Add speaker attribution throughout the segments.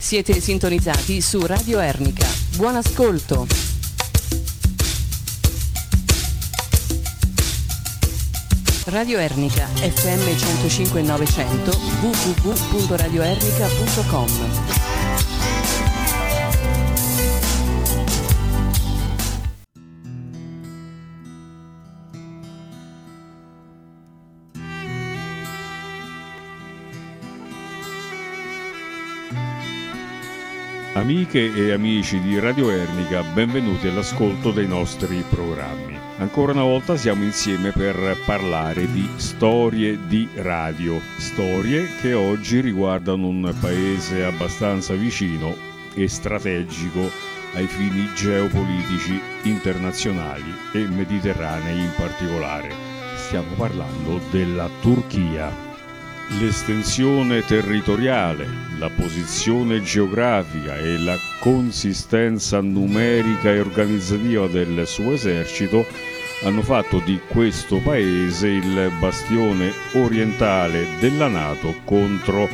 Speaker 1: Siete sintonizzati su Radio Ernica. Buon ascolto. Radio Ernica FM 105 900 www.radioernica.com
Speaker 2: Amiche e amici di Radio Ernica, benvenuti all'ascolto dei nostri programmi. Ancora una volta siamo insieme per parlare di storie di radio, storie che oggi riguardano un paese abbastanza vicino e strategico ai fini geopolitici internazionali e mediterranei in particolare. Stiamo parlando della Turchia. L'estensione territoriale, la posizione geografica e la consistenza numerica e organizzativa del suo esercito hanno fatto di questo paese il bastione orientale della Nato contro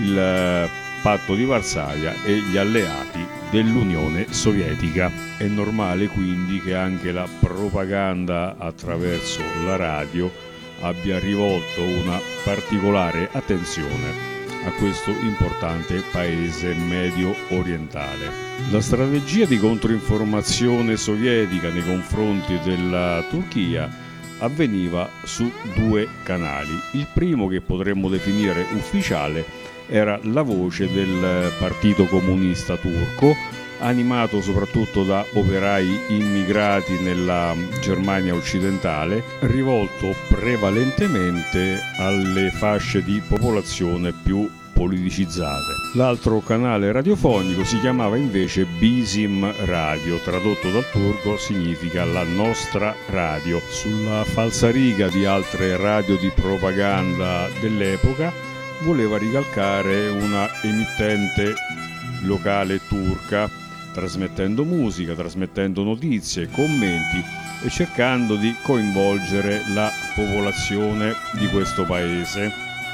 Speaker 2: il patto di Varsavia e gli alleati dell'Unione Sovietica. È normale quindi che anche la propaganda attraverso la radio abbia rivolto una particolare attenzione a questo importante paese medio orientale. La strategia di controinformazione sovietica nei confronti della Turchia avveniva su due canali. Il primo che potremmo definire ufficiale era la voce del Partito Comunista Turco animato soprattutto da operai immigrati nella Germania occidentale, rivolto prevalentemente alle fasce di popolazione più politicizzate. L'altro canale radiofonico si chiamava invece Bisim Radio, tradotto dal turco significa la nostra radio. Sulla falsariga di altre radio di propaganda dell'epoca voleva ricalcare una emittente locale turca trasmettendo musica, trasmettendo notizie, commenti e cercando di coinvolgere la popolazione di questo paese.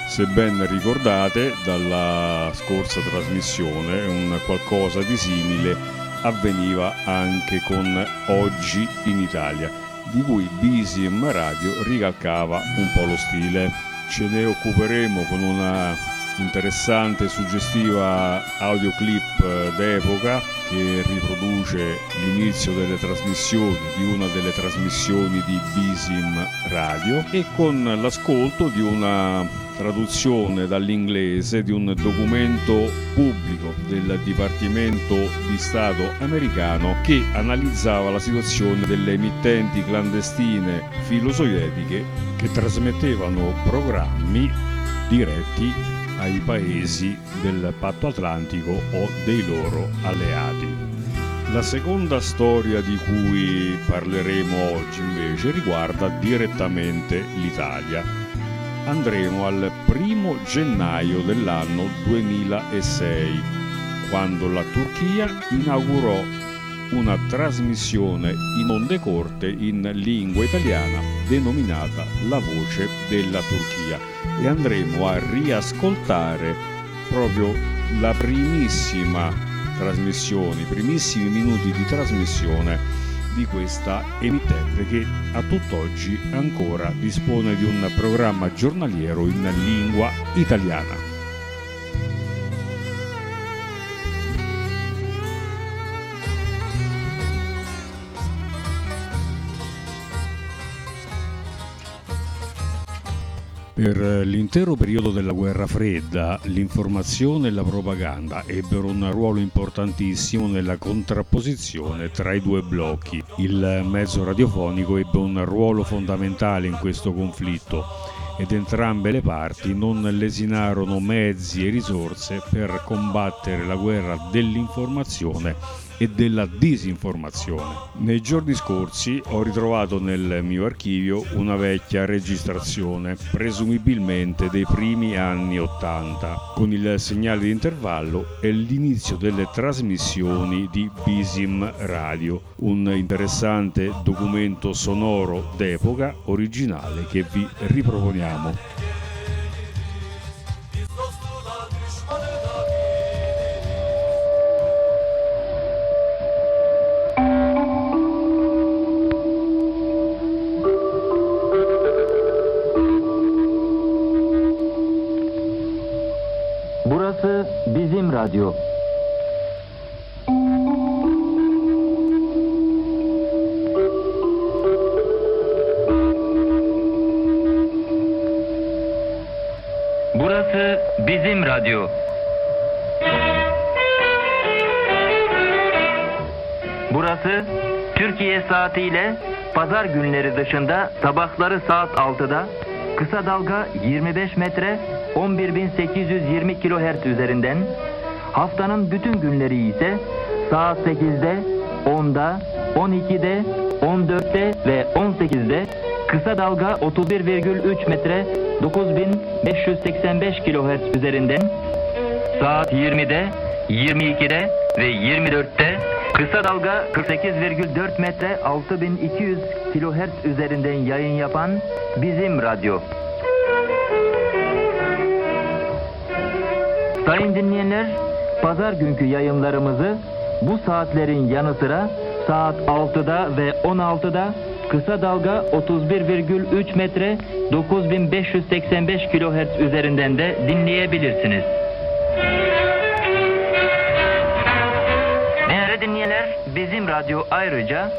Speaker 2: Se ben ricordate dalla scorsa trasmissione, un qualcosa di simile avveniva anche con Oggi in Italia, di cui BCM Radio ricalcava un po' lo stile. Ce ne occuperemo con una interessante e suggestiva audioclip d'epoca che riproduce l'inizio delle trasmissioni di una delle trasmissioni di Bisim Radio e con l'ascolto di una traduzione dall'inglese di un documento pubblico del Dipartimento di Stato americano che analizzava la situazione delle emittenti clandestine filosovietiche che trasmettevano programmi diretti ai paesi del patto atlantico o dei loro alleati. La seconda storia di cui parleremo oggi invece riguarda direttamente l'Italia. Andremo al primo gennaio dell'anno 2006, quando la Turchia inaugurò una trasmissione in onde corte in lingua italiana denominata La voce della Turchia e andremo a riascoltare proprio la primissima trasmissione, i primissimi minuti di trasmissione di questa emittente che a tutt'oggi ancora dispone di un programma giornaliero in lingua italiana. Per l'intero periodo della guerra fredda l'informazione e la propaganda ebbero un ruolo importantissimo nella contrapposizione tra i due blocchi. Il mezzo radiofonico ebbe un ruolo fondamentale in questo conflitto ed entrambe le parti non lesinarono mezzi e risorse per combattere la guerra dell'informazione e della disinformazione. Nei giorni scorsi ho ritrovato nel mio archivio una vecchia registrazione, presumibilmente dei primi anni 80, con il segnale di intervallo e l'inizio delle trasmissioni di Bisim Radio, un interessante documento sonoro d'epoca originale che vi riproponiamo.
Speaker 3: Pazar günleri dışında sabahları saat 6'da kısa dalga 25 metre 11820 kilohertz üzerinden haftanın bütün günleri ise saat 8'de 10'da 12'de 14'te ve 18'de kısa dalga 31,3 metre 9585 kilohertz üzerinden saat 20'de 22'de ve 24'te kısa dalga 48,4 metre 6200 kilohertz üzerinden yayın yapan bizim radyo. Sayın dinleyenler, pazar günkü yayınlarımızı bu saatlerin yanı sıra saat 6'da ve 16'da kısa dalga 31,3 metre 9585 kilohertz üzerinden de dinleyebilirsiniz. Bizim radyo ayrıca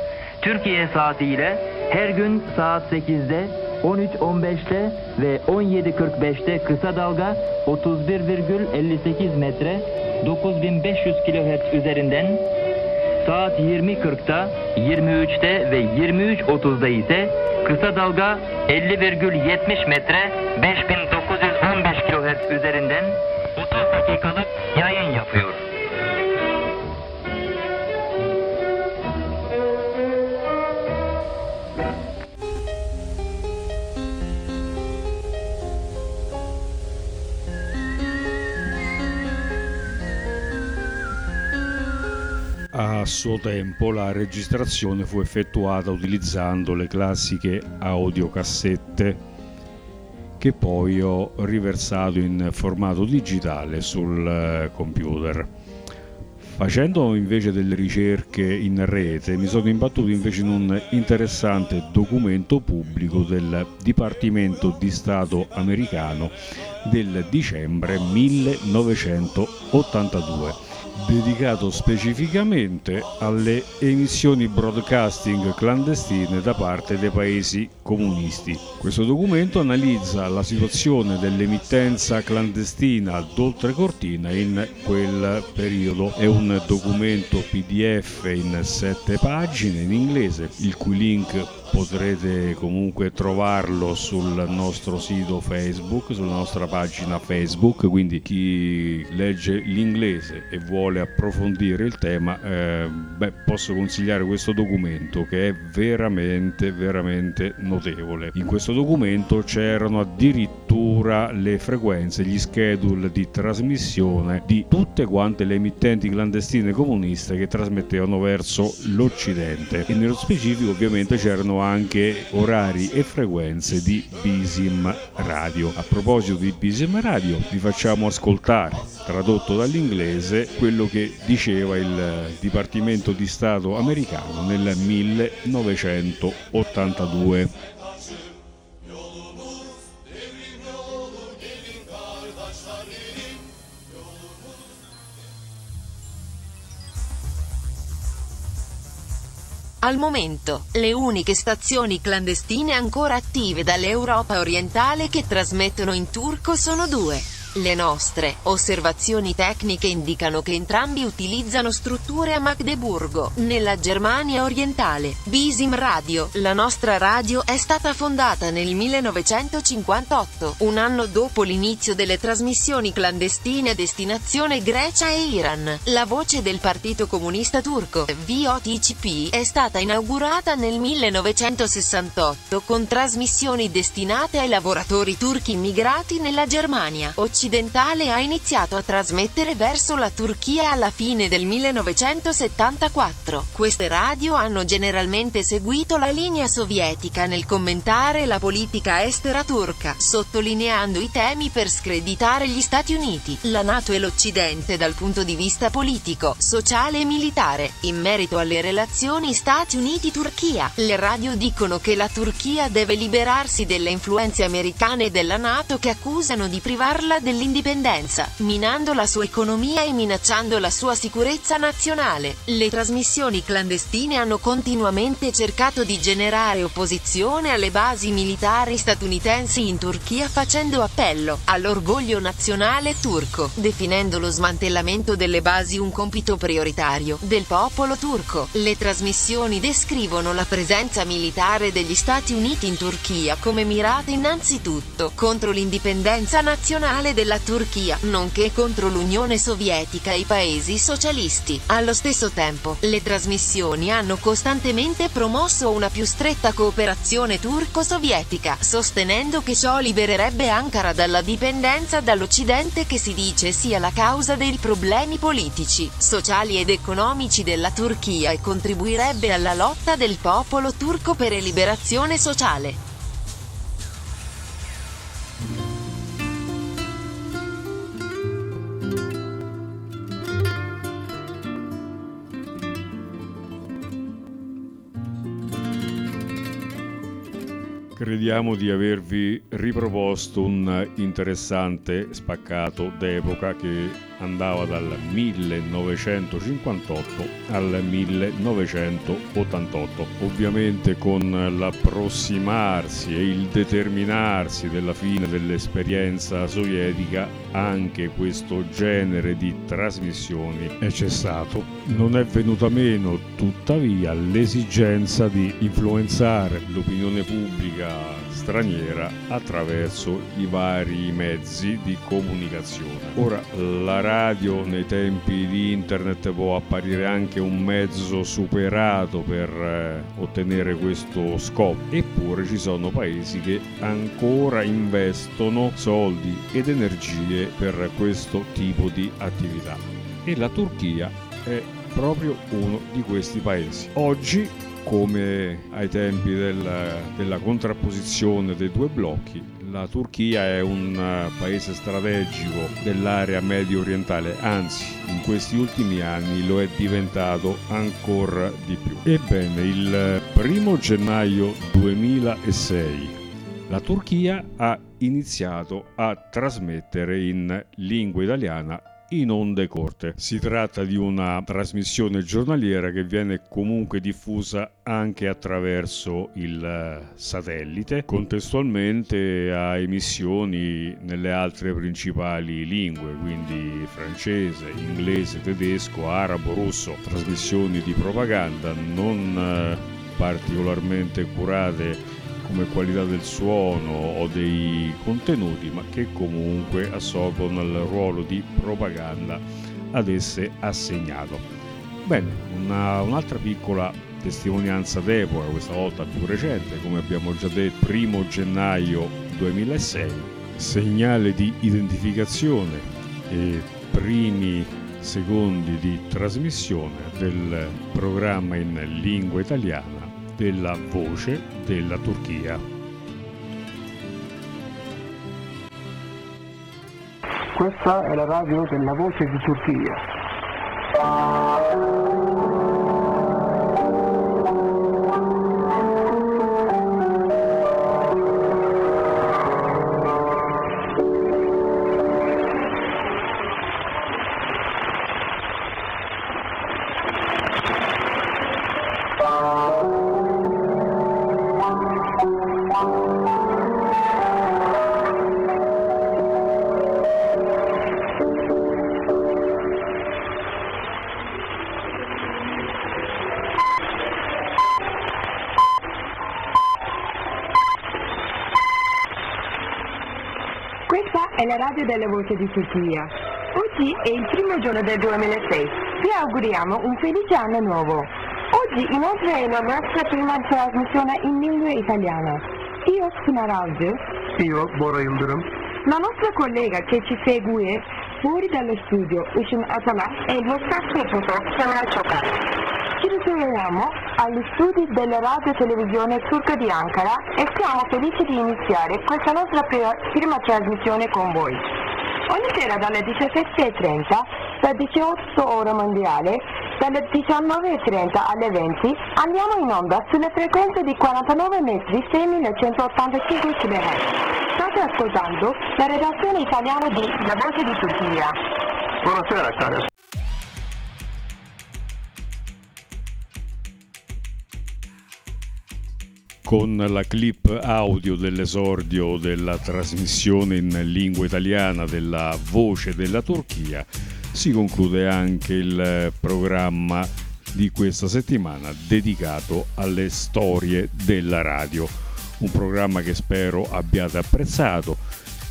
Speaker 3: Türkiye saatiyle her gün saat 8'de 13.15'te ve 17.45'te kısa dalga 31,58 metre 9500 kHz üzerinden saat 20.40'da 23'te ve 23.30'da ise kısa dalga 50,70 metre 5915 kHz üzerinden 30 dakikalık yayın
Speaker 2: A suo tempo la registrazione fu effettuata utilizzando le classiche audiocassette che poi ho riversato in formato digitale sul eh, computer. Facendo invece delle ricerche in rete mi sono imbattuto invece in un interessante documento pubblico del Dipartimento di Stato americano del dicembre 1982 dedicato specificamente alle emissioni broadcasting clandestine da parte dei paesi comunisti. Questo documento analizza la situazione dell'emittenza clandestina d'oltrecortina in quel periodo. È un documento PDF in sette pagine in inglese, il cui link potrete comunque trovarlo sul nostro sito Facebook, sulla nostra pagina Facebook, quindi chi legge l'inglese e vuole approfondire il tema, eh, beh, posso consigliare questo documento che è veramente, veramente notevole. In questo documento c'erano addirittura le frequenze, gli schedule di trasmissione di tutte quante le emittenti clandestine comuniste che trasmettevano verso l'Occidente e nello specifico ovviamente c'erano anche orari e frequenze di Bisim Radio. A proposito di Bisim Radio, vi facciamo ascoltare, tradotto dall'inglese, quello che diceva il Dipartimento di Stato americano nel 1982.
Speaker 1: Al momento, le uniche stazioni clandestine ancora attive dall'Europa orientale che trasmettono in turco sono due. Le nostre osservazioni tecniche indicano che entrambi utilizzano strutture a Magdeburgo, nella Germania orientale. Bisim Radio, la nostra radio, è stata fondata nel 1958, un anno dopo l'inizio delle trasmissioni clandestine a destinazione Grecia e Iran. La voce del Partito Comunista Turco, VOTCP, è stata inaugurata nel 1968 con trasmissioni destinate ai lavoratori turchi immigrati nella Germania occidentale ha iniziato a trasmettere verso la Turchia alla fine del 1974. Queste radio hanno generalmente seguito la linea sovietica nel commentare la politica estera turca, sottolineando i temi per screditare gli Stati Uniti, la Nato e l'Occidente dal punto di vista politico, sociale e militare. In merito alle relazioni Stati Uniti-Turchia, le radio dicono che la Turchia deve liberarsi delle influenze americane e della Nato che accusano di privarla del dell'indipendenza, minando la sua economia e minacciando la sua sicurezza nazionale. Le trasmissioni clandestine hanno continuamente cercato di generare opposizione alle basi militari statunitensi in Turchia facendo appello all'orgoglio nazionale turco, definendo lo smantellamento delle basi un compito prioritario del popolo turco. Le trasmissioni descrivono la presenza militare degli Stati Uniti in Turchia come mirata innanzitutto contro l'indipendenza nazionale della Turchia, nonché contro l'Unione Sovietica e i paesi socialisti. Allo stesso tempo, le trasmissioni hanno costantemente promosso una più stretta cooperazione turco-sovietica, sostenendo che ciò libererebbe Ankara dalla dipendenza dall'Occidente che si dice sia la causa dei problemi politici, sociali ed economici della Turchia e contribuirebbe alla lotta del popolo turco per liberazione sociale.
Speaker 2: Crediamo di avervi riproposto un interessante spaccato d'epoca che andava dal 1958 al 1988. Ovviamente con l'approssimarsi e il determinarsi della fine dell'esperienza sovietica anche questo genere di trasmissioni è cessato. Non è venuta meno tuttavia l'esigenza di influenzare l'opinione pubblica straniera attraverso i vari mezzi di comunicazione. Ora, la radio nei tempi di internet può apparire anche un mezzo superato per eh, ottenere questo scopo, eppure ci sono paesi che ancora investono soldi ed energie per questo tipo di attività. E la Turchia è proprio uno di questi paesi. Oggi come ai tempi del, della contrapposizione dei due blocchi, la Turchia è un eh, paese strategico dell'area medio orientale, anzi in questi ultimi anni lo è diventato ancora di più. Ebbene, il primo gennaio 2006 la Turchia ha iniziato a trasmettere in lingua italiana in onde corte. Si tratta di una trasmissione giornaliera che viene comunque diffusa anche attraverso il eh, satellite, contestualmente a emissioni nelle altre principali lingue, quindi francese, inglese, tedesco, arabo, russo, trasmissioni di propaganda non eh, particolarmente curate come qualità del suono o dei contenuti, ma che comunque assolvono il ruolo di propaganda ad esse assegnato. Bene, una, un'altra piccola testimonianza d'epoca, questa volta più recente, come abbiamo già detto, primo gennaio 2006, segnale di identificazione e primi secondi di trasmissione del programma in lingua italiana della voce della Turchia.
Speaker 4: Questa è la radio della voce di Turchia.
Speaker 5: È la radio delle voci di Turchia. Oggi è il primo giorno del 2006. Vi auguriamo un felice anno nuovo. Oggi inoltre è la nostra prima trasmissione in lingua italiana. Io sono Radio.
Speaker 4: Io, Bora Yıldırım.
Speaker 5: La nostra collega che ci segue fuori dallo studio, Işın Atalar, e il vostro tecnico, Kemal Çokar. Ci ritroviamo agli studi della radio televisione turca di Ankara e siamo felici di iniziare questa nostra prima trasmissione con voi. Ogni sera dalle 17.30 da 18 ore mondiale dalle 19.30 alle 20 andiamo in onda sulle frequenze di 49 metri 6185 kHz. State ascoltando la redazione italiana di La Voce di Turchia.
Speaker 4: Buonasera cari
Speaker 2: con la clip audio dell'esordio della trasmissione in lingua italiana della Voce della Turchia si conclude anche il programma di questa settimana dedicato alle storie della radio. Un programma che spero abbiate apprezzato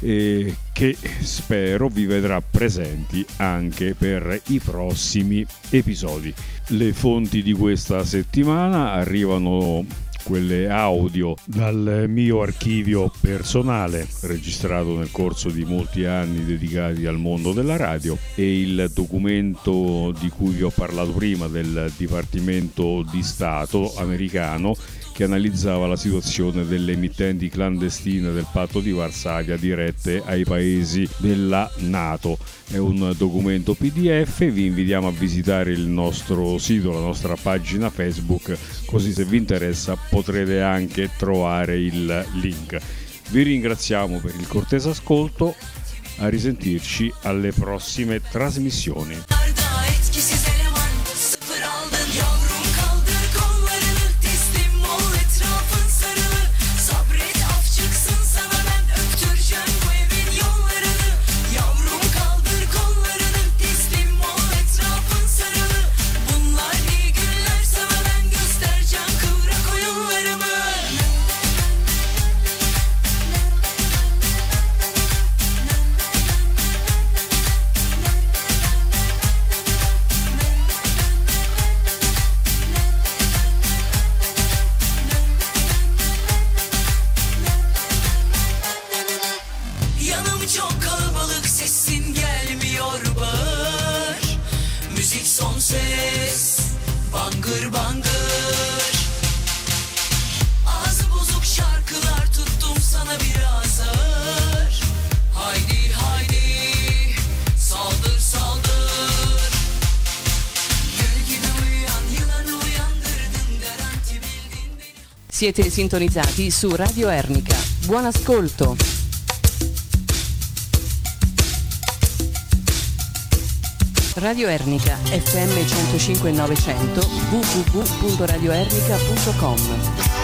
Speaker 2: e che spero vi vedrà presenti anche per i prossimi episodi. Le fonti di questa settimana arrivano quelle audio dal mio archivio personale registrato nel corso di molti anni dedicati al mondo della radio e il documento di cui vi ho parlato prima del Dipartimento di Stato americano che analizzava la situazione delle emittenti clandestine del patto di Varsavia dirette ai paesi della Nato. È un documento PDF, vi invitiamo a visitare il nostro sito, la nostra pagina Facebook, così se vi interessa potrete anche trovare il link. Vi ringraziamo per il cortese ascolto, a risentirci alle prossime trasmissioni.
Speaker 6: Siete sintonizzati su Radio Ernica. Buon ascolto. Radio Ernica FM 105 900 www.radioernica.com